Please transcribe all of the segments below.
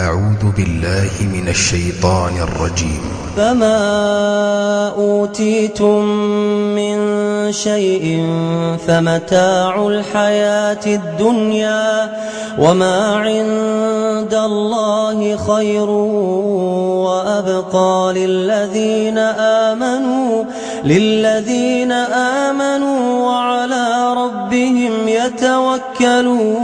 أعوذ بالله من الشيطان الرجيم. فما أوتيتم من شيء فمتاع الحياة الدنيا وما عند الله خير وأبقى للذين آمنوا للذين آمنوا وعلى ربهم يتوكلون.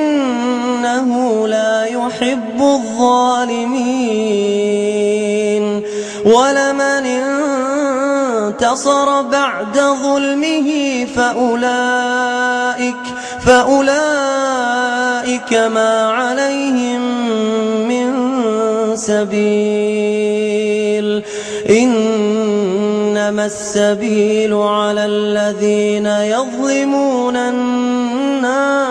يحب الظالمين ولمن انتصر بعد ظلمه فأولئك فأولئك ما عليهم من سبيل. إنما السبيل على الذين يظلمون الناس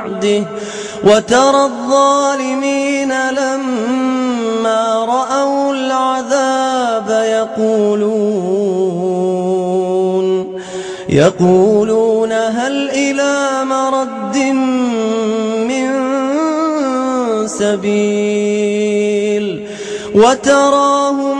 بعده. وترى الظالمين لما رأوا العذاب يقولون يقولون هل إلى مرد من سبيل؟ وتراهم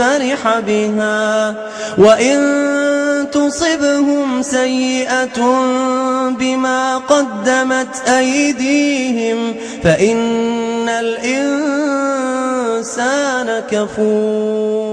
فرح بها وإن تصبهم سيئة بما قدمت أيديهم فإن الإنسان كفور